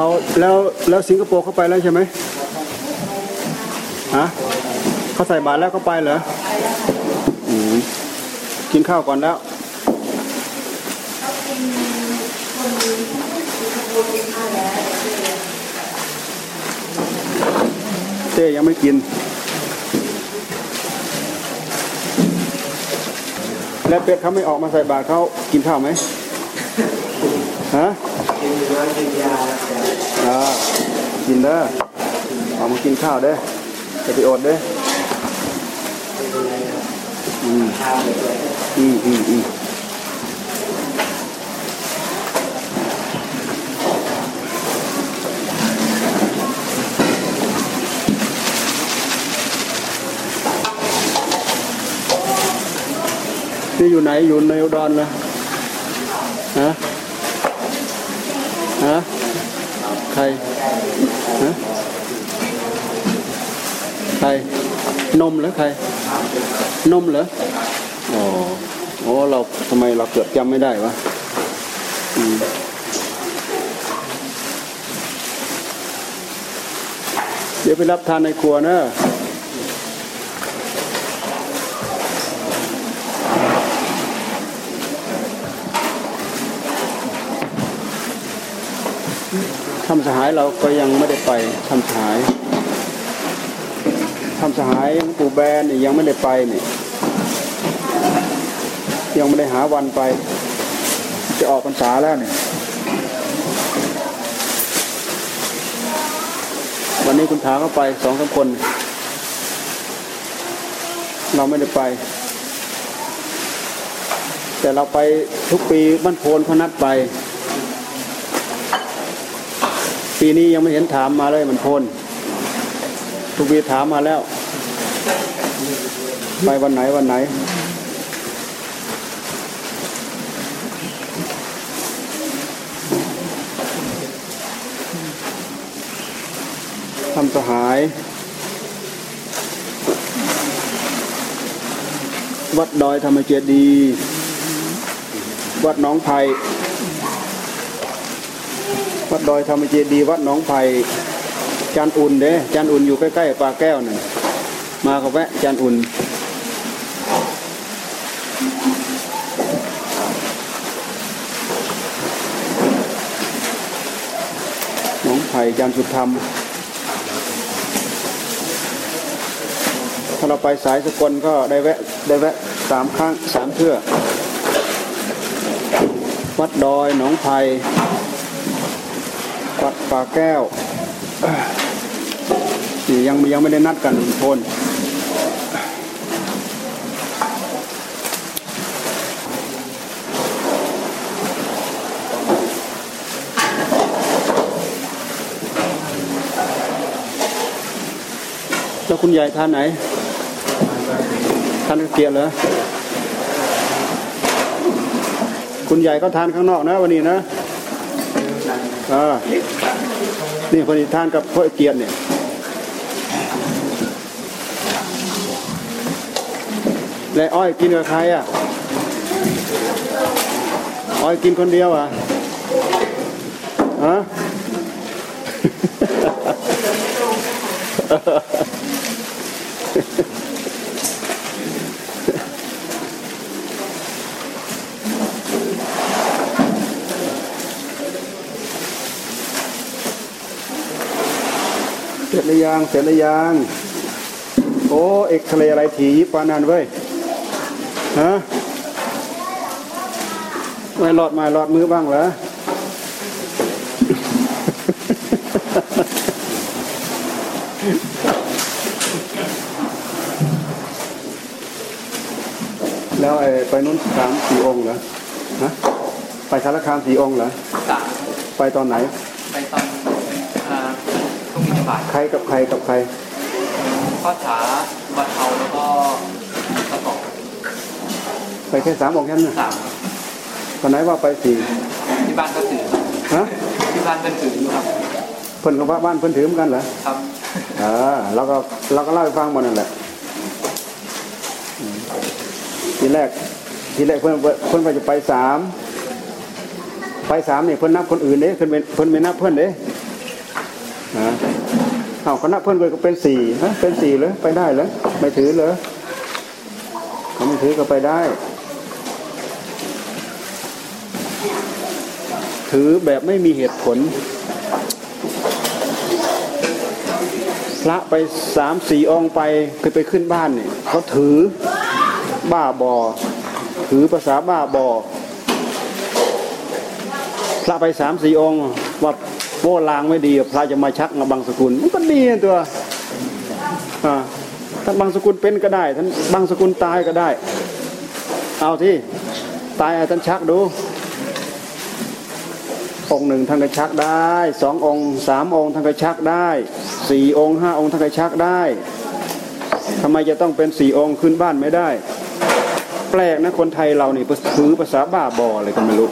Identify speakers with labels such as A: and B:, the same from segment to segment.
A: เอาแล้วแล้วสิงคโปร์เข้าไปแล้วใช่ไหมฮะเขาใส่บาตรแล้วก็ไปเหรออืมกินข้าวก่อนแล้วเต้ยังไม่กิน แล้วเป็ดเขาไม่ออกมาใส่บาตรเขากินข้าวไหม
B: กินน้ำกินยา
A: อ่ากินเด้อออกมากินข้าวเด้อจะไปอดเด้ออืมอืมอืมอืมนี่อยู่ไหนอยู่ในอุดรนะฮะ ฮะใครฮะใคร นมเหรอใคร นมเหรออ๋อโอ้เราทำไมเราเกิดจำไม่ได้วะอืมเดี๋ยวไปรับทานในครัวนะ สหายเราก็ยังไม่ได้ไปทำสหายทำสหายปู่แบนนี่ยังไม่ได้ไปเนี่ยยังไม่ได้หาวันไป จะออกพรรษาแล้วเนี่ยวันนี้คุณถาก็ไปสองสามคน เราไม่ได้ไป แต่เราไปทุกปีบ้านโพนเขานัดไป ปีนี้ยังไม่เห็นถามมาเลยมันโพนทุกปีถามมาแล้ว ไปวันไหนวันไหน ทำสหาย วัดดอยธรรมเจดี วัดน้องไผ่ วัดดอยธรรมเจดีวัดหนองไผ่จานอุ่นเด้จานอุ่นอยู่ใกล้ๆปลาแก้วนั่นมาก็แวะจานอุ่นหนองไผ่จานสุดธรรมถ้าเราไปสายสกลก็ได้แวะได้แวะสามครั้งสามเทื่อวัดดอยหนองไผ่ ป่าแก้วนี่ยังยังไม่ได้นัดกันโทนแล้วคุณยายทานไหนทานเกียรเหรอคุณยายก็ทานข้างนอกนะวันนี้นะ อ่านี่คนนี้ทานกับพระเกียรติเนี่ยแล้อ้อยกินกับใครอะ อ้อยกินคนเดียวอะฮะ หรือยังเสร็จหรือยังโอ้เอ็กซเรย์อะไรถียิบปานนั้นเว้ยฮะไม่หลอดไมาหลอดมือบ้างเหรอแล้วไอ้ไปนู้นสามสี่องค์เหรอฮะไปสารคามสี่องค์เหรอ
B: สาม
A: ไปตอนไหน
B: ไปตอนอ่าพรุ่งนี้จะ บ่าย
A: ใครกับใครกับใคร
B: ข้อฉาบัตเทาแล้วก็ตะกอบ
A: ไปแค่สามองค์แค่นั้นนะ
B: สาม
A: ตอนไหนว่าไปสี่
B: ที่บ้านก็ถือ
A: ฮะ
B: ที่บ้านก็ถืออยู่ครับ
A: เพิ่นกับว่าบ้านเพิ่นถือเหมือนกันเหรอ
B: ครับ
A: เออเราก็เราก็เล่าให้ฟังหมดนั่นแหละอืมทีแรกทีแรกเพิ่นเพิ่นว่าจะไปสามไปสามเนี่ยเพิ่นนับคนอื่นเด้เพิ่นเป็นเพิ่นไม่นับเพิ่นเด้ฮะ เอาคณะเพื่อนก็เป็นสี่ฮะเป็นสี่เลยไปได้เลยไม่ถือเลยเขาไม่ถือก็ไปได้ ถือแบบไม่มีเหตุผล พระไปสามสี่องไปเคยไปขึ้นบ้านเนี่ยเขาถือบ้าบอ ถือภาษาบ้าบอพระไปสามสี่องว่า โม่ลางไม่ดีพระจะมาชักมาบางสกุลมันก็ดีตัวท่านบางสกุลเป็นก็ได้ท่านบางสกุลตายก็ได้ เอาที่ตายท่านชักดู องค์หนึ่งท่านก็ชักได้สององค์สามองค์ท่านก็ชักได้สี่องค์ห้าองค์ท่านก็ชักได้ทำไมจะต้องเป็นสี่องค์ขึ้นบ้านไม่ได้ แปลกนะคนไทยเรานี่ถือภาษาบ้าบออะไรกันไม่รู้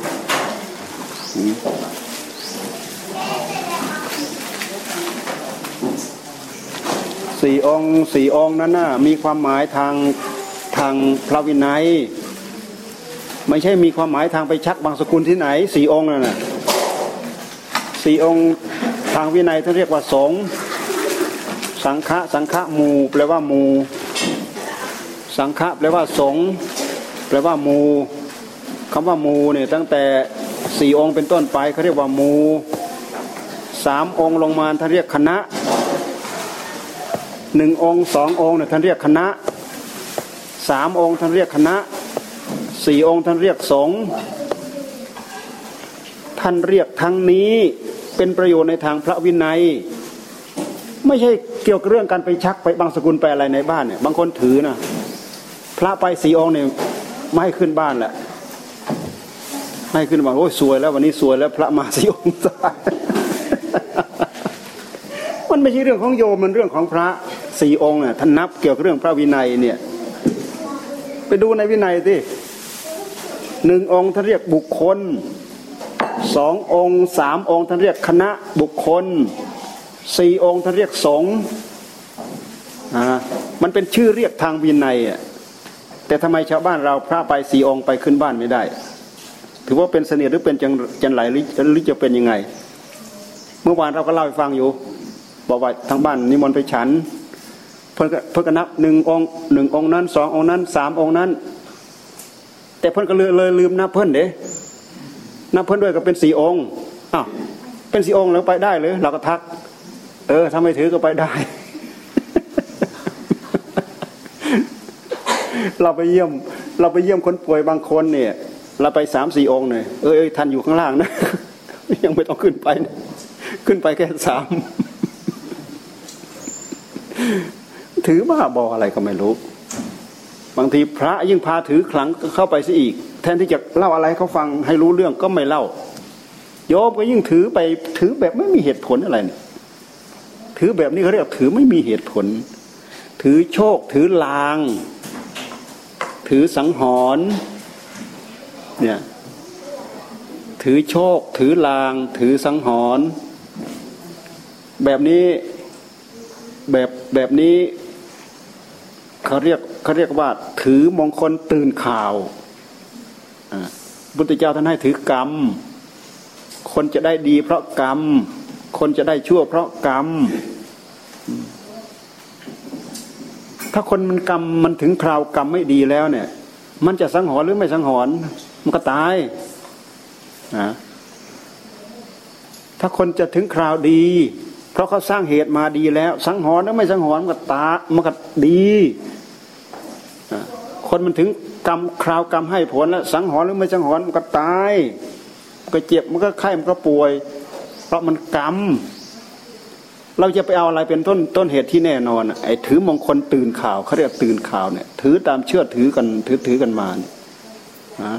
A: สี่องค์สี่องค์นั้นน่ะมีความหมายทางทางพระวินัย ไม่ใช่มีความหมายทางไปชักบางสกุลที่ไหนสี่องค์นั่นน่ะสี่องค์ทางวินัยท่านเรียกว่าสงสังฆะสังฆะมูแปลว่ามูสังฆะแปลว่าสงแปลว่ามูคำว่ามูเนี่ยตั้งแต่สี่องค์เป็นต้นไปเขาเรียกว่ามูสามองค์ลงมาท่านเรียกคณะ หนึ่งองค์สององค์เนี่ยท่านเรียกคณะสามองค์ท่านเรียกคณะสี่องค์ท่านเรียกสงฆ์ท่านเรียกทั้งนี้เป็นประโยชน์ในทางพระวินัย ไม่ใช่เกี่ยวกับเรื่องการไปชักไปบางสกุลไปอะไรในบ้านเนี่ยบางคนถือนะพระไปสี่องค์เนี่ยไม่ให้ขึ้นบ้านแหละไม่ให้ขึ้นบ้านโอ้ยสวยแล้ววันนี้สวยแล้วพระมาสี่องค์ตามันไม่ใช่เรื่องของโยมมันเรื่องของพระ สี่องค์น่ะท่านนับเกี่ยวกับเรื่องพระวินัยเนี่ยไปดูในวินัยสิหนึ่งองค์ท่านเรียกบุคคลสององค์สามองค์ท่านเรียกคณะบุคคลสี่องค์ท่านเรียกสงฆ์อ่ามันเป็นชื่อเรียกทางวินัยอะแต่ทำไมชาวบ้านเราพระไปสี่องค์ไปขึ้นบ้านไม่ได้ ถือว่าเป็นเสนียดหรือเป็นจังจันไหลหรือหรือจะเป็นยังไง เมื่อวานเราก็เล่าให้ฟังอยู่บอกว่าทางบ้านนิมนต์ไปฉัน เพิ่นก็เพิ่นก็นับหนึ่งองหนึ่งองนั้นสององนั้นสามองนั้น แต่เพิ่นก็เลยเลยลืมนับเพิ่นเด้นับเพิ่นด้วยก็เป็นสี่องอ้าวเป็นสี่องแล้วไปได้เลยเราก็ทัก เออถ้าไม่ถือก็ไปได้ เราไปเยี่ยม เราไปเยี่ยมคนป่วยบางคนเนี่ย เราไปสามสี่องค์เนี่ยเออท่านอยู่ข้างล่างนะยังไม่ต้องขึ้นไปนะขึ้นไปแค่สาม ถือบ้าบออะไรก็ไม่รู้ บางทีพระยิ่งพาถือขลังเข้าไปซะอีก แทนที่จะเล่าอะไรเขาฟังให้รู้เรื่องก็ไม่เล่า โยมก็ยิ่งถือไปถือแบบไม่มีเหตุผลอะไรเนี่ยถือแบบนี้เขาเรียกถือไม่มีเหตุผล ถือโชค ถือลาง ถือสังหรณ์เนี่ยถือโชค ถือลาง ถือสังหรณ์แบบนี้แบบแบบนี้ เขาเรียกเขาเรียกว่า ถือมงคลตื่นข่าวพุทธเจ้าท่านให้ถือกรรม คนจะได้ดีเพราะกรรม คนจะได้ชั่วเพราะกรรม ถ้าคนมันกรรมมันถึงคราวกรรมไม่ดีแล้วเนี่ย มันจะสังหรณ์หรือไม่สังหรณ์มันก็ตายนะถ้าคนจะถึงคราวดี เพราะเขาสร้างเหตุมาดีแล้ว สังหรณ์หรือไม่สังหรณ์มันก็ตามันก็ดี คนมันถึงกรรมคราวกรรมให้ผลแล้วสังหรณ์หรือไม่สังหรณ์มันก็ตายมันก็เจ็บมันก็ไข้มันก็ป่วย เพราะมันกรรมเราจะไปเอาอะไรเป็นต้นต้นเหตุที่แน่นอนไอ้ถือมงคลตื่นข่าวเขาเรียกตื่นข่าวเนี่ย ถือตามเชื่อถือกันถือถือกันมาเนี่ยนะ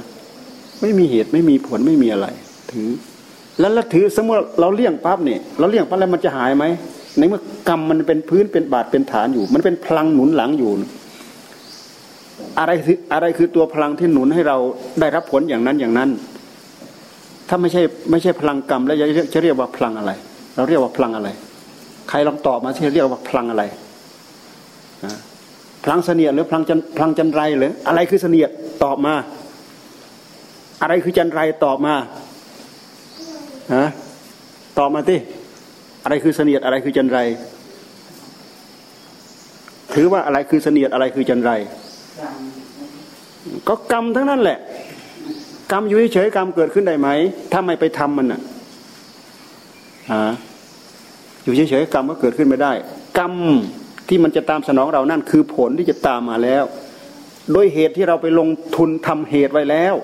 A: ไม่มีเหตุไม่มีผลไม่มีอะไร ถือ แล้วแล้วถือสมมติเราเลี่ยงปั๊บเนี่ยเราเลี่ยงปั๊บแล้วมันจะหายไหมในเมื่อกรรมมันเป็นพื้นเป็นบาดเป็นฐานอยู่ มันเป็นพลังหนุนหลังอยู่ อะไรคืออะไรคือตัวพลังที่หนุนให้เราได้รับผลอย่างนั้นอย่างนั้น ถ้าไม่ใช่ไม่ใช่พลังกรรมแล้วจะเรียกว่าพลังอะไร เราเรียกว่าพลังอะไร ใครลองตอบมาที่เรียกว่าพลังอะไรพลังเสนียดหรือพลังจันพลังจันไรหรืออะไรคือเสนียดตอบมา อะไรคือจันไรตอบมาฮะตอบมาที่อะไรคือเสนียดอะไรคือจันไร ถือว่าอะไรคือเสนียดอะไรคือจันไร ก็กรรมทั้งนั้นแหละ กรรมอยู่เฉยกรรมเกิดขึ้นได้ไหม ถ้าไม่ไปทำมันอะฮะอยู่เฉยๆกรรมก็เกิดขึ้นไม่ได้ กรรมที่มันจะตามสนองเรานั่นคือผลที่จะตามมาแล้ว โดยเหตุที่เราไปลงทุนทำเหตุไว้แล้ว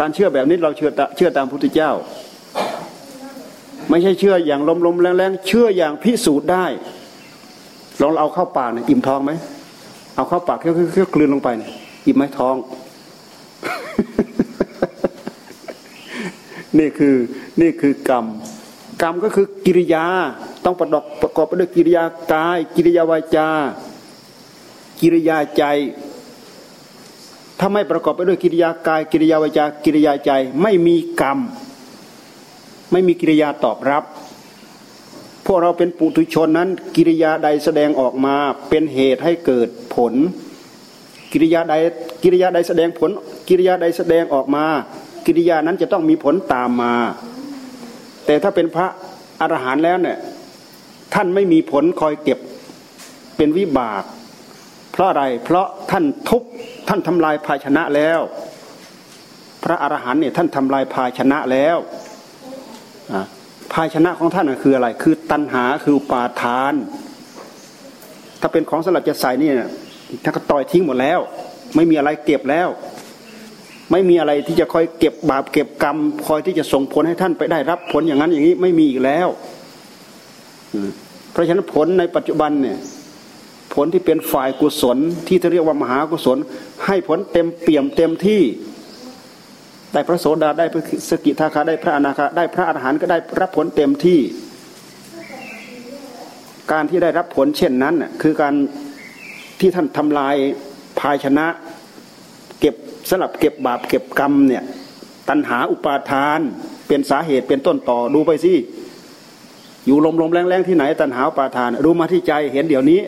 A: การเชื่อแบบนี้เราเชื่อเชื่อตามพุทธเจ้า ไม่ใช่เชื่ออย่างลมลมแรงๆเชื่ออย่างพิสูจน์ได้ลองเอาเข้าปากเนี่ยอิ่มท้องไหม เอาเข้าปากเคี้ยวเคี้ยวกลืนลงไปเนี่ยอิ่มไหมท้อง นี่คือนี่คือกรรม กรรมก็คือกิริยา ต้องประดอกประกอบไปด้วยกิริยากาย กิริยาวาจา กิริยาใจ ถ้าไม่ประกอบไปด้วยกิริยากาย กิริยาวาจากิริยาใจ ไม่มีกรรม ไม่มีกิริยาตอบรับ พวกเราเป็นปุถุชนนั้น กิริยาใดแสดงออกมาเป็นเหตุให้เกิดผล กิริยาใดกิริยาใดแสดงผล กิริยาใดแสดงออกมา กิริยานั้นจะต้องมีผลตามมา แต่ถ้าเป็นพระอรหันต์แล้วเนี่ยท่านไม่มีผลคอยเก็บเป็นวิบาก เพราะอะไรเพราะท่านทุบท่านทำลายภาชนะแล้ว พระอรหันต์เนี่ยท่านทำลายภาชนะแล้ว ภาชนะของท่านคืออะไร คือตัณหาคือปาทาน ถ้าเป็นของสลับจะใส่นี่ท่านก็ต่อยทิ้งหมดแล้ว ไม่มีอะไรเก็บแล้ว ไม่มีอะไรที่จะคอยเก็บบาปเก็บกรรม คอยที่จะส่งผลให้ท่านไปได้รับผลอย่างนั้นอย่างนี้ไม่มีอีกแล้วเพราะฉะนั้นผลในปัจจุบันเนี่ยผลที่เป็นฝ่ายกุศลที่จะเรียกว่ามหากุศล ให้ผลเต็มเปี่ยมเต็มที่ ได้พระโสดาได้พระสกิทาคาได้พระอนาคาได้พระอรหันต์ก็ได้รับผลเต็มที่ การที่ได้รับผลเช่นนั้นคือการที่ท่านทำลายภาชนะ เก็บสลับเก็บบาปเก็บกรรมเนี่ยตัณหาอุปาทาน เป็นสาเหตุเป็นต้นต่อดูไปสิอยู่ลมลมแรงแรงที่ไหน ตันหาปาทาน รู้มาที่ใจเห็นเดี๋ยวนี้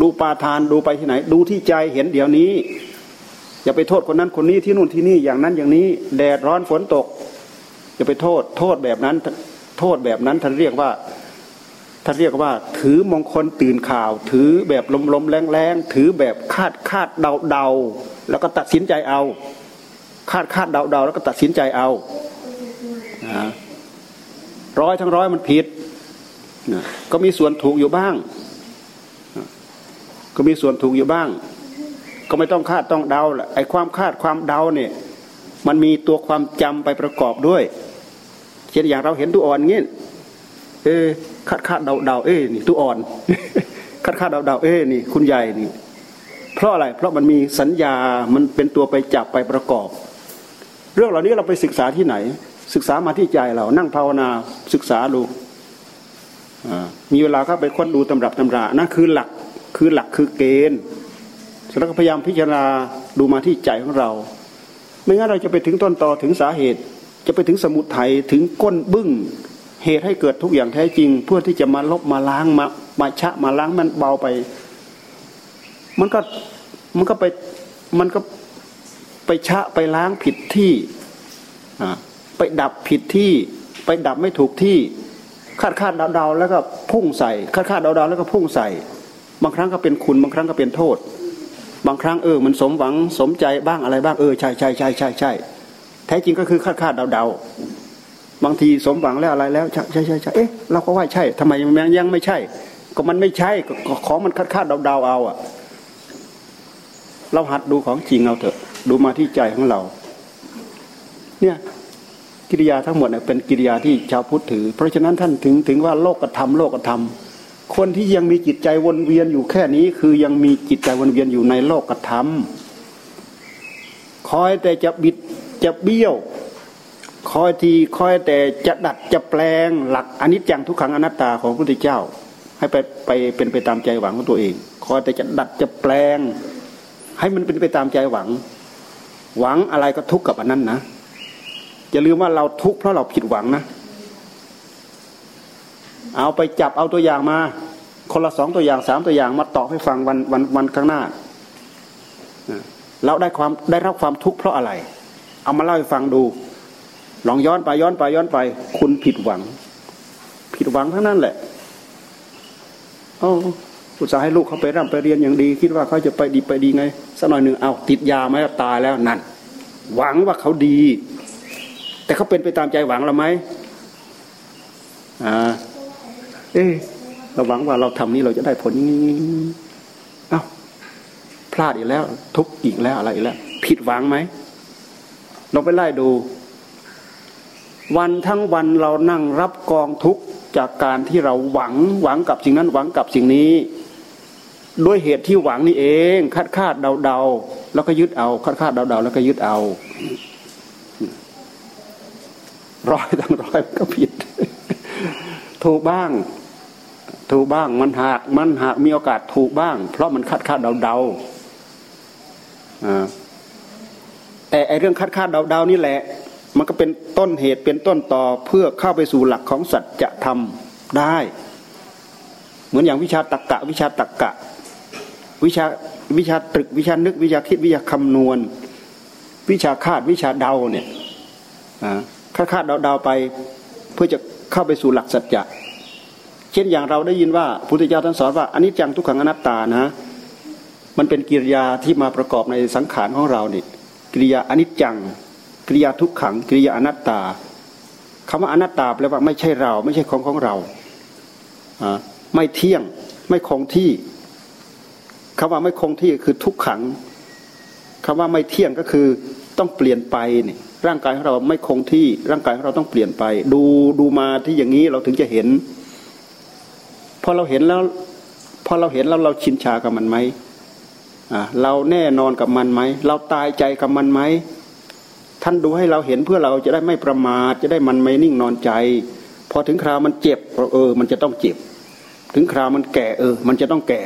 A: ดูปาทานดูไปที่ไหน ดูที่ใจเห็นเดี๋ยวนี้ อย่าไปโทษคนนั้นคนนี้ที่นู่นที่นี่อย่างนั้นอย่างนี้ แดดร้อนฝนตก อย่าไปโทษ โทษแบบนั้น โทษแบบนั้นท่านเรียกว่าท่านเรียกว่า ถือมงคลตื่นข่าว ถือแบบลมลมแรงแรงถือแบบคาดคาดเดาเดาแล้วก็ตัดสินใจเอา คาดคาดเดาเดาแล้วก็ตัดสินใจเอาร้อยทั้งร้อยมันผิดก็มีส่วนถูกอยู่บ้าง ก็มีส่วนถูกอยู่บ้าง ก็ไม่ต้องคาดต้องเดาแหละไอ้ความคาดความเดาเนี่ยมันมีตัวความจำไปประกอบด้วย เช่นอย่างเราเห็นตัวอ่อนเงี้ยเออคาดคาดเดาเดาเอ้นี่ตัวอ่อนคาดคาดเดาเดาเอ้นี่ คุณใหญ่นี่ เพราะอะไร เพราะมันมีสัญญามันเป็นตัวไปจับไปประกอบ เรื่องเหล่านี้เราไปศึกษาที่ไหน ศึกษามาที่ใจเรานั่งภาวนาศึกษาดูมีเวลาก็ไปค้นดูตำรับตำรานั่นคือหลักคือหลักคือเกณฑ์ แล้วก็พยายามพิจารณาดูมาที่ใจของเรา ไม่งั้นเราจะไปถึงต้นตอถึงสาเหตุ จะไปถึงสมุทัยถึงก้นบึ้งเหตุให้เกิดทุกอย่างแท้จริง เพื่อที่จะมาลบมาล้างมามาชะมาล้างมันเบาไป มันก็มันก็ไปมันก็ไปชะไปล้างผิดที่ไปดับผิดที่ ไปดับไม่ถูกที่คาดคาดเดาๆแล้วก็พุ่งใส่คาดคาดเดาๆแล้วก็พุ่งใส่ บางครั้งก็เป็นคุณบางครั้งก็เป็นโทษ บางครั้งเออมันสมหวังสมใจบ้างอะไรบ้างเออใช่ใช่ใช่ใช่ใช่แท้จริงก็คือคาดคาดเดาๆบางทีสมหวังแล้วอะไรแล้วใช่ใช่ใช่ใช่เอ๊ะเราก็ว่าใช่ทำไมยังยังไม่ใช่ ก็มันไม่ใช่ของมันคาดคาดเดาๆเอาอะเราหัดดูของจริงเอาเถอะ ดูมาที่ใจของเรา เนี่ยกิริยาทั้งหมดเป็นกิริยาที่ชาวพุทธถือ เพราะฉะนั้นท่านถึงถึงว่าโลกธรรมโลกธรรม คนที่ยังมีจิตใจวนเวียนอยู่แค่นี้ คือยังมีจิตใจวนเวียนอยู่ในโลกธรรมคอยแต่จะบิดจะเบี้ยวคอยทีคอยแต่จะดัดจะแปลงหลักอนิจจังทุกขังอนัตตาของพระพุทธเจ้า ให้ไปไปเป็นไปตามใจหวังของตัวเอง คอยแต่จะดัดจะแปลง ให้มันเป็นไปตามใจหวัง หวังอะไรก็ทุกข์กับอันนั้นนะอย่าลืมว่าเราทุกข์เพราะเราผิดหวังนะ เอาไปจับเอาตัวอย่างมา คนละสองตัวอย่างสามตัวอย่างมาตอบให้ฟังวันวันวันข้างหน้าเราได้ความได้รับความทุกข์เพราะอะไร เอามาเล่าให้ฟังดู ลองย้อนไปย้อนไปย้อนไป คุณผิดหวัง ผิดหวังทั้งนั้นแหละโอ้อุตส่าห์ให้ลูกเขาไปร่ำไปเรียนอย่างดี คิดว่าเขาจะไปดีไปดีไงสักหน่อยหนึ่งเอาติดยาไหมตายแล้วนั่นหวังว่าเขาดี แต่เขาเป็นไปตามใจหวังเราไหมอ่า เอ๊เราหวังว่าเราทำนี้เราจะได้ผลอย่างนี้เอ้าพลาดอีกแล้ว ทุกอีกแล้วอะไรอีกแล้ว ผิดหวังไหมเราไปไล่ดู วันทั้งวันเรานั่งรับกองทุกจากการที่เราหวังหวังกับสิ่งนั้นหวังกับสิ่งนี้ ด้วยเหตุที่หวังนี่เองคาดคาดเดาเดาแล้วก็ยึดเอาคาดคาดเดาเดาแล้วก็ยึดเอาร้อยทั้งร้อยก็ผิด ถูกบ้าง ถูกบ้าง มันหากมันหากมีโอกาสถูกบ้าง เพราะมันคาดคาดเดาเดาแต่ไอเรื่องคาดคาดเดาเดานี่แหละ มันก็เป็นต้นเหตุเป็นต้นต่อเพื่อเข้าไปสู่หลักของสัจธรรมได้ เหมือนอย่างวิชาตรกกะวิชาตรกกะ วิชาวิชาตรึกวิชานึกวิชาคิดวิชาคำนวณ วิชาคาดวิชาเดาเนี่ยคาดคาดเดาเดาไป เพื่อจะเข้าไปสู่หลักสัจจะ เช่นอย่างเราได้ยินว่าพุทธเจ้าท่านสอนว่าอันนี้จังทุกขังอนัตตานะ มันเป็นกิริยาที่มาประกอบในสังขารของเราเนี่ยกิริยาอนิจจังกิริยาทุกขังกิริยาอนัตตาคำว่าอนัตตาแปลว่าไม่ใช่เรา ไม่ใช่ของของเราไม่เที่ยงไม่คงที่คำว่าไม่คงที่คือทุกขังคำว่าไม่เที่ยงก็คือต้องเปลี่ยนไปนี่ร่างกายของเราไม่คงที่ร่างกายของเราต้องเปลี่ยนไป ดูดูมาที่อย่างนี้เราถึงจะเห็น พอเราเห็นแล้วพอเราเห็นแล้วเราชินชากับมันไหมเราแน่นอนกับมันไหมเราตายใจกับมันไหมท่านดูให้เราเห็นเพื่อเราจะได้ไม่ประมาทจะได้มันไม่นิ่งนอนใจ พอถึงคราวมันเจ็บเออ มันจะต้องเจ็บ ถึงคราวมันแก่เออ มันจะต้องแก่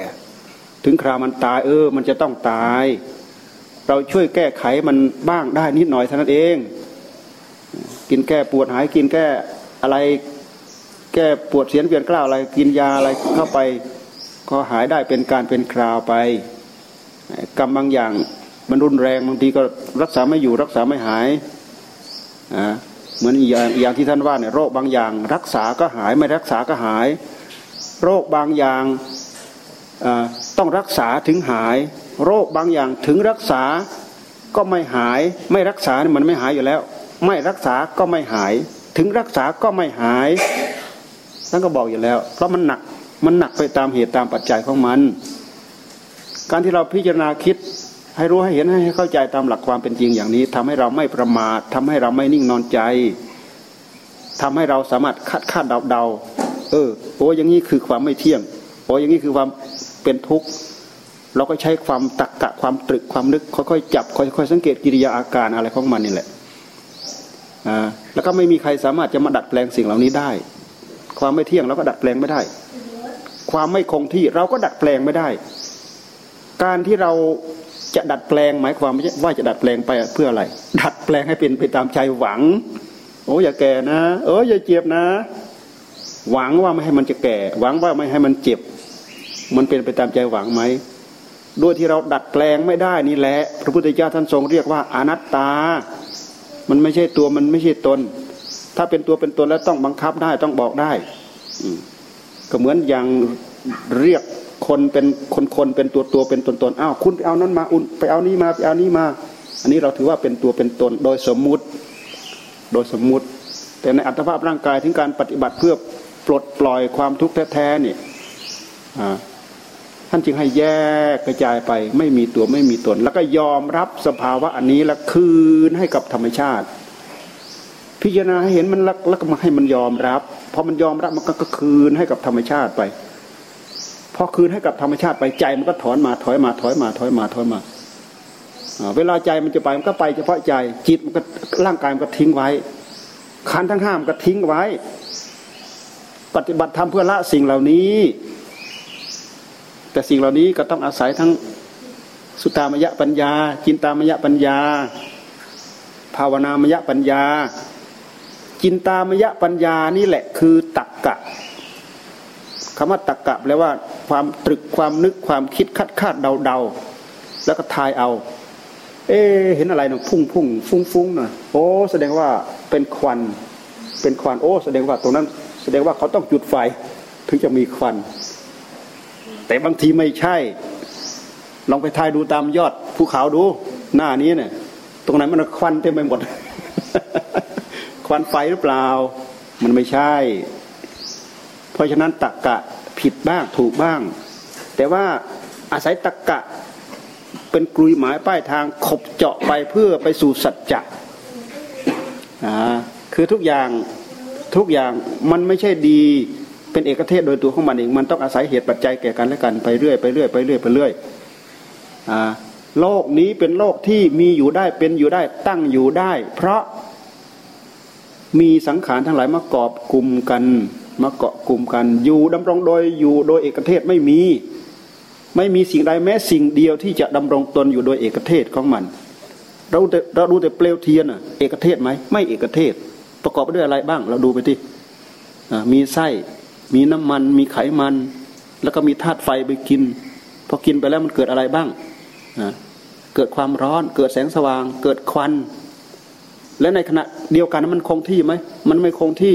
A: ถึงคราวมันตายเออ มันจะต้องตาย เราช่วยแก้ไขมันบ้างได้นิดหน่อยเท่านั้นเอง กินแก้ปวดหายกินแก้อะไร แก้ปวดเสียนเวียนกล้าวอะไรกินยาอะไรเข้าไป ก็หายได้เป็นการเป็นคราวไปกรรมบางอย่างมันรุนแรงบางทีก็รักษาไม่อยู่รักษาไม่หายอ่าเหมือนอย่างอย่างที่ท่านว่าเนี่ยโรคบางอย่าง รักษาก็หายไม่รักษาก็หาย โรคบางอย่างต้องรักษาถึงหาย โรคบางอย่างถึงรักษาก็ไม่หาย ไม่รักษามันไม่หายอยู่แล้ว ไม่รักษาก็ไม่หาย ถึงรักษาก็ไม่หาย ท่านก็บอกอยู่แล้ว เพราะมันหนักมันหนักไปตามเหตุตามปัจจัยของมัน การที่เราพิจารณาคิด ให้รู้ให้เห็นให้เข้าใจตามหลักความเป็นจริงอย่างนี้ทำให้เราไม่ประมาททาให้เราไม่นิ่งนอนใจทำให้เราสามารถคาดคาดเดาเดาเออโอ้อย่างนี้คือความไม่เที่ยงโอ้อย่างนี้คือความเป็นทุกข์เราก็ใช้ความตักกะความตรึกความนึกค่อยๆจับค่อยๆสังเกตกิริยาอาการอะไรของมันนี่แหละอ่าแล้วก็ไม่มีใครสามารถจะมาดัดแปลงสิ่งเหล่านี้ได้ ความไม่เที่ยงเราก็ดัดแปลงไม่ได้ ความไม่คงที่เราก็ดัดแปลงไม่ได้ การที่เราจะดัดแปลงหมายความว่าจะดัดแปลงไปเพื่ออะไร ดัดแปลงให้เป็นไปตามใจหวัง โอ้อย่าแก่นะ เอออย่าเจ็บนะ หวังว่าไม่ให้มันจะแก่ หวังว่าไม่ให้มันเจ็บ มันเป็นไปตามใจหวังไหมด้วยที่เราดัดแปลงไม่ได้นี่แหละ พระพุทธเจ้าท่านทรงเรียกว่าอนัตตา มันไม่ใช่ตัวมันไม่ใช่ตน ถ้าเป็นตัวเป็นตนแล้วต้องบังคับได้ต้องบอกได้ก็เหมือนอย่างเรียกคนเป็นคนคนเป็นตัวตัวเป็นตนตนอ้าวคุณไปเอานั้นมาอุ่นไปเอานี้มาไปเอานี้มา อันนี้เราถือว่าเป็นตัวเป็นตน โดยสมมุติ โดยสมมุติ แต่ในอัตภาพร่างกายถึงการปฏิบัติเพื่อปลดปล่อยความทุกข์แท้ๆนี่ท่านจึงให้แยกกระจายไป ไม่มีตัวไม่มีตน แล้วก็ยอมรับสภาวะอันนี้แล้วคืนให้กับธรรมชาติ พิจารณาให้เห็นมันแล้วก็มาให้มันยอมรับพอมันยอมรับมันก็คืนให้กับธรรมชาติไปพอคืนให้กับธรรมชาติไปใจมันก็ถอนมาถอยมาถอยมาถอยมาถอยมาเวลาใจมันจะไปมันก็ไปเฉพาะใจจิตมันก็ร่างกายมันก็ทิ้งไว้ขันทั้งห้ามก็ทิ้งไว้ ปฏิบัติธรรมเพื่อละสิ่งเหล่านี้ แต่สิ่งเหล่านี้ก็ต้องอาศัยทั้งสุตามยะปัญญาจินตามยะปัญญา ภาวนามยะปัญญา จินตามยะปัญญานี่แหละคือตักกะคำว่าตักกะแปลว่าความตรึกความนึกความคิดคัดคาดเดาเดาแล้วก็ทายเอา เอ๊เห็นอะไรเนาะพุ่งพุ่งฟุ้งฟุ้งหน่อยโอ้ แสดงว่าเป็นควัน เป็นควันโอ้ แสดงว่าตรงนั้น แสดงว่าเขาต้องจุดไฟ ถึงจะมีควัน แต่บางทีไม่ใช่ ลองไปทายดูตามยอดภูเขาดู หน้านี้เนี่ยตรงไหนมันควันเต็มไปหมด ควันไฟหรือเปล่า มันไม่ใช่ เพราะฉะนั้นตักกะผิดบ้างถูกบ้าง แต่ว่าอาศัยตักกะเป็นกลุยหมายป้ายทางขบเจาะไปเพื่อไปสู่สัจจะคือทุกอย่างทุกอย่างมันไม่ใช่ดีเป็นเอกเทศโดยตัวของมันเองมันต้องอาศัยเหตุปัจจัยแก่กันและกันไปเรื่อยไปเรื่อยไปเรื่อยไปเรื่อยโลกนี้เป็นโลกที่มีอยู่ได้เป็นอยู่ได้ตั้งอยู่ได้ เพราะ มีสังขารทั้งหลายมากอบกลุ่มกันมาเกาะกลุ่มกัน อยู่ดำรงโดยอยู่โดยเอกเทศไม่มี ไม่มีสิ่งใดแม้สิ่งเดียวที่จะดำรงตนอยู่โดยเอกเทศของมัน เราเราดูแต่เปลวเทียนอะเอกเทศไหมไม่เอกเทศ ประกอบไปด้วยอะไรบ้าง เราดูไปที่มีไส้มีน้ำมัน มีไขมัน แล้วก็มีธาตุไฟไปกินพอกินไปแล้วมันเกิดอะไรบ้างเกิดความร้อน เกิดแสงสว่าง เกิดควัน และในขณะเดียวกันมันคงที่ไหมมันไม่คงที่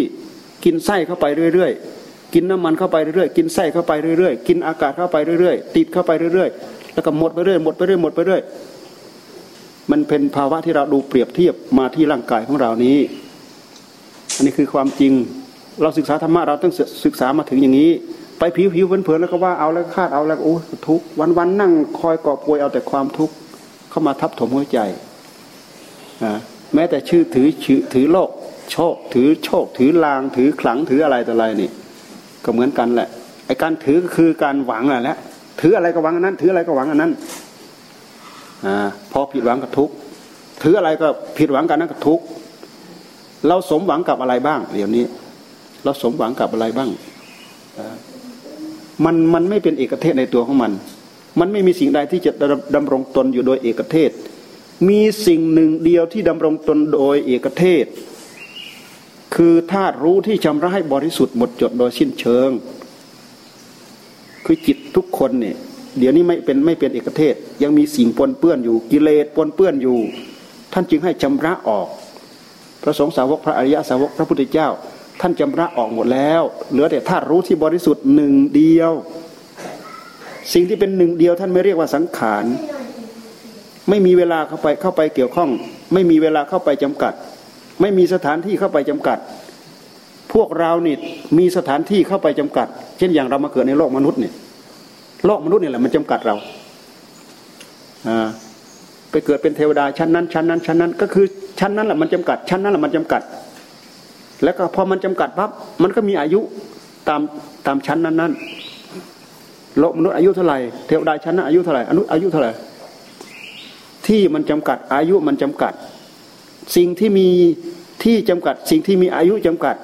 A: กินไส้เข้าไปเรื่อยๆ กินน้ำมันเข้าไปเรื่อยๆ กินไส้เข้าไปเรื่อยๆ กินอากาศเข้าไปเรื่อยๆ ติดเข้าไปเรื่อยๆ แล้วก็หมดไปเรื่อยหมดไปเรื่อยหมดไปเรื่อยมันเป็นภาวะที่เราดูเปรียบเทียบมาที่ร่างกายของเรานี้ อันนี้คือความจริง เราศึกษาธรรมะเราต้องศึกษามาถึงอย่างนี้ ไปผิวผิวเพลินๆแล้วก็ว่าเอาแล้วคาดเอาแล้วโอ้ทุกวันวันนั่งคอยก่อป่วยเอาแต่ความทุกข์เข้ามาทับถมหัวใจอ่า แม้แต่ชื่อถือถือถือโลกโชคถือโชค ถือลางถือขลังถืออะไรต่ออะไรนี่ ก็เหมือนกันแหละไอ้การถือคือการหวังอะแหละถืออะไรก็หวังอันนั้น ถืออะไรก็หวังอันนั้นอ่าพอผิดหวังกับทุกถืออะไรก็ผิดหวังกันนั้นก็ทุกเราสมหวังกับอะไรบ้าง เดี๋ยวนี้ เราสมหวังกับอะไรบ้างมันมันไม่เป็นเอกเทศในตัวของมัน มันไม่มีสิ่งใดที่จะดำรงตนอยู่โดยเอกเทศ มีสิ่งหนึ่งเดียวที่ดำรงตนโดยเอกเทศ คือธาตุรู้ที่ชำระให้บริสุทธิ์หมดจดโดยสิ้นเชิง คือจิตทุกคนเนี่ยเดี๋ยวนี้ไม่เป็นไม่เป็นเอกเทศ ยังมีสิ่งปนเปื้อนอยู่กิเลสปนเปื้อนอยู่ ท่านจึงให้ชำระออก พระสงฆ์สาวกพระอริยสาวกพระพุทธเจ้า ท่านชำระออกหมดแล้ว เหลือแต่ธาตุรู้ที่บริสุทธิ์หนึ่งเดียว สิ่งที่เป็นหนึ่งเดียวท่านไม่เรียกว่าสังขาร ไม่มีเวลาเข้าไปเข้าไปเกี่ยวข้อง ไม่มีเวลาเข้าไปจำกัด ไม่มีสถานที่เข้าไปจำกัด พวกเรานี่มีสถานที่เข้าไปจำกัด เช่นอย่างเรามาเกิดในโลกมนุษย์เนี่ยโลกมนุษย์เนี่ยแหละมันจำกัดเราไปเกิดเป็นเทวดาชั้นนั้น ชั้นนั้น ชั้นนั้น ก็คือชั้นนั้นแหละมันจำกัด ชั้นนั้นแหละมันจำกัด แล้วก็พอมันจำกัดปั๊บมันก็มีอายุตามตามชั้นนั้นนั้นโลกมนุษย์อายุเท่าไหร่เทวดาชั้นนั้นอายุเท่าไหร่อนุอายุเท่าไหร่ ที่มันจำกัด อายุมันจำกัด สิ่งที่มีที่จำกัด สิ่งที่มีอายุจำกัด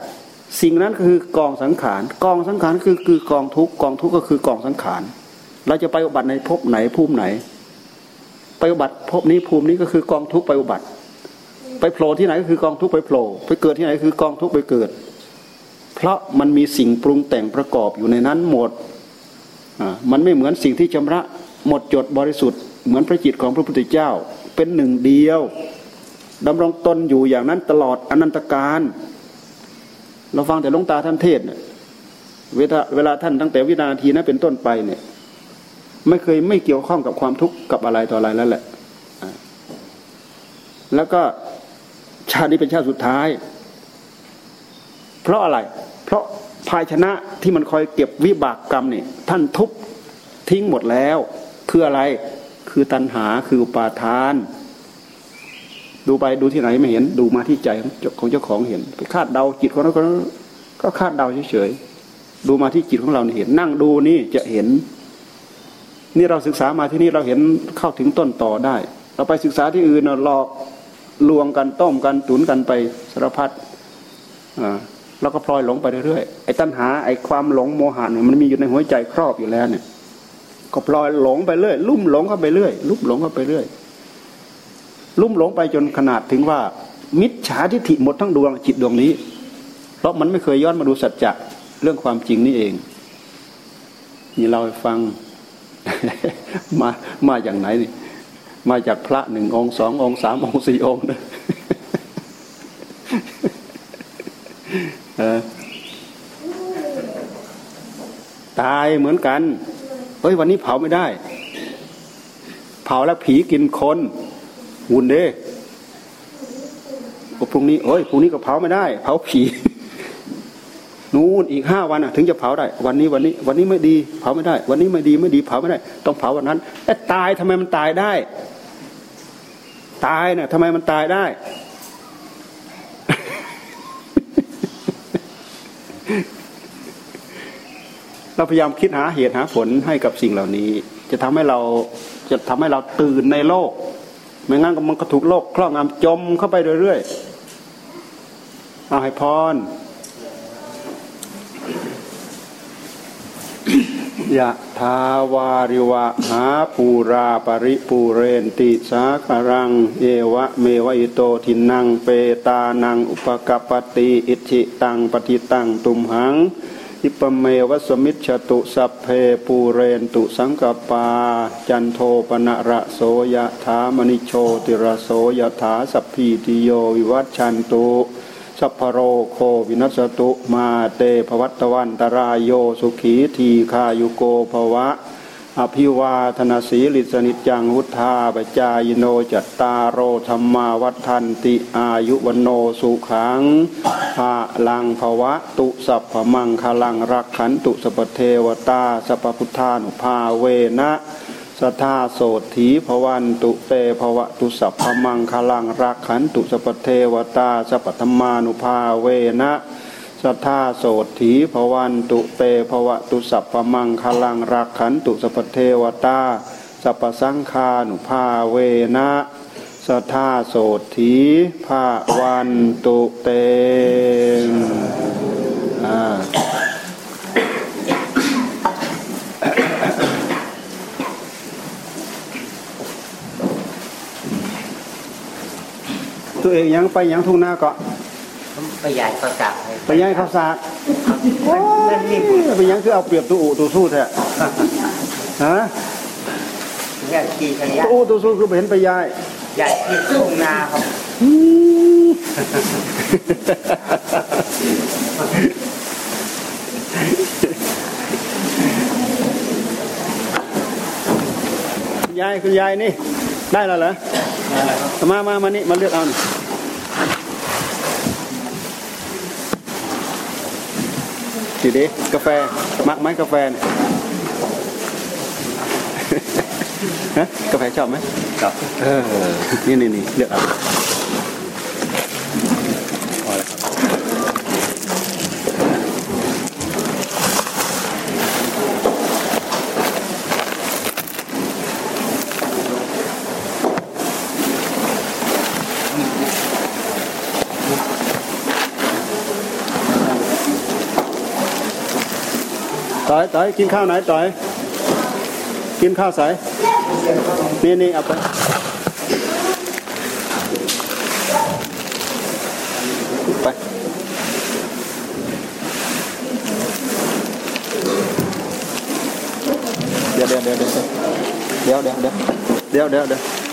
A: สิ่งนั้นคือกองสังขารกองสังขารคือคือกองทุกกองทุกก็คือกองสังขารเราจะไปอุบัติในภพไหนภูมิไหน ไปอุบัติภพนี้ภูมินี้ก็คือกองทุกไปอุบัติ ไปโผล่ที่ไหนก็คือกองทุกไปโผล่ไปเกิดที่ไหนคือกองทุกไปเกิด เพราะมันมีสิ่งปรุงแต่งประกอบอยู่ในนั้นหมดอ่ามันไม่เหมือนสิ่งที่ชำระหมดจดบริสุทธิ์ เหมือนพระจิตของพระพุทธเจ้า เป็นหนึ่งเดียวดำรงตนอยู่อย่างนั้นตลอดอนันตการเราฟังแต่ลงตาท่านเทศเนี่ยเวลาเวลาท่านตั้งแต่วินาทีนั้นเป็นต้นไปเนี่ย ไม่เคยไม่เกี่ยวข้องกับความทุกข์กับอะไรต่ออะไรแล้วแหละ แล้วก็ชาตินี้เป็นชาติสุดท้าย เพราะอะไร เพราะภายชนะที่มันคอยเก็บวิบากกรรมเนี่ยท่านทุบทิ้งหมดแล้ว คืออะไร คือตัณหาคืออุปาทาน ดูไปดูที่ไหนไม่เห็น ดูมาที่ใจของเจ้าของเห็น ไปคาดเดาจิตของเราก็คาดเดาเฉยๆดูมาที่จิตของเราเห็น นั่งดูนี่จะเห็น นี่เราศึกษามาที่นี่เราเห็นเข้าถึงต้นต่อได้ เราไปศึกษาที่อื่นเราหลอกลวงกันต้มกันตุนกันไปสารพัดอ่าเราก็พลอยหลงไปเรื่อยๆไอ้ตัณหาไอ้ความหลงโมหะเนี่ยมันมีอยู่ในหัวใจครอบอยู่แล้วเนี่ย ก็พลอยหลงไปเรื่อยลุ่มหลงเข้าไปเรื่อยลุ่มหลงเข้าไปเรื่อย ลุ่มหลงไปจนขนาดถึงว่า มิจฉาทิฏฐิหมดทั้งดวงจิตดวงนี้ เพราะมันไม่เคยย้อนมาดูสัจจะเรื่องความจริงนี่เองนี่เราฟังมามาอย่างไหนนี่มาจากพระหนึ่งองค์สององค์สามองค์สี่องค์นะตายเหมือนกัน เฮ้ยวันนี้เผาไม่ได้ เผาแล้วผีกินคนวุ่นเด้พรุ่งนี้เอ้ยพรุ่งนี้ก็เผาไม่ได้ เผาผีนู่นอีกห้าวันอะถึงจะเผาได้ วันนี้วันนี้ วันนี้ไม่ดี เผาไม่ได้ วันนี้ไม่ดีไม่ดีเผาไม่ได้ ต้องเผาวันนั้นแต่ตายทำไมมันตายได้ ตายเนี่ยทำไมมันตายได้ เราพยายามคิดหาเหตุหาผลให้กับสิ่งเหล่านี้ จะทำให้เราจะทำให้เราตื่นในโลก ไม่งั้นก็มันก็ถูกโลกครอบงำจมเข้าไปเรื่อยๆเอาให้พรยะทาวาริวะหาปูราปริปูเรนติสาคารังเอวะเมวะอิโตทินังเปตานัง อุปกปติ อิชิตังปฏิตังตุมหัง ขิปปะเมวะ สะมิชฌะตุสัพเพปูเรนตุสังกัปปา จันโทปัณณะระโสยะถา มะณิโชติระโสยะถาสัพพีติโยวิวัชชันตุสัพพะโรโควินัสสะตุมาเต ภะวัตวันตะราโยสุขีทีฆายุโก ภะวะ อะภิวาทะนะสีลิสสะ นิจจังวุฑฒาปะจายิโนจัตตาโรธัมมาวัฑฒันติอายุวัณโณสุขังภาลังภวะตุสัพพมังคลังรักขันตุสัพเทวตาสัพพุทธานุภาเวนะสัทธาโสถีภวันตุเตภวะตุสัพพมังคลังรักขันตุสัพเทวตาสัพธรรมานุภาเวนะ สัทธาโสถีภวันตุเตภวะตุสัพพมังคลังรักขันตุสัพเทวตา สัพสังฆานุภาเวนะสัทธาโสถีภาวันตุเตอ่าตัวเองยังไปยังทุ่งนาเกาะ
C: ไปใหญ่ก็จับให้
A: ไปยังข้าวสาก
C: นั่นนี่
A: ไปยังคือเอาเปรียบตัวอูตัวสู้แท้ฮะ
C: ใหญ่กี่ขยะ
A: ตัวอูตัวสู้คือไปเห็นไปยาย
C: ใหญ่ที่ทุ่งนาครับ
A: คุณยายคุณยายนี่ ได้แล้วเหรอมามามานี่มาเลือกเอา นี่ดีดีกาแฟ มักไหมกาแฟเนี่ยฮะกาแฟชอบไหม
B: ครับ
A: เออ นี่นี่นี่เลือกเอา
B: พอแล้วครับ
A: ต่อยต่อยกินข้าวไหนต่อย กินข้าวใสนี่นี่เอาไปไปเดี๋ยวเดี๋ยวเดี๋ยวเดี๋ยวเดี๋ยวเดี๋ยวเดี๋ยวเดี๋ยวเดี๋ยว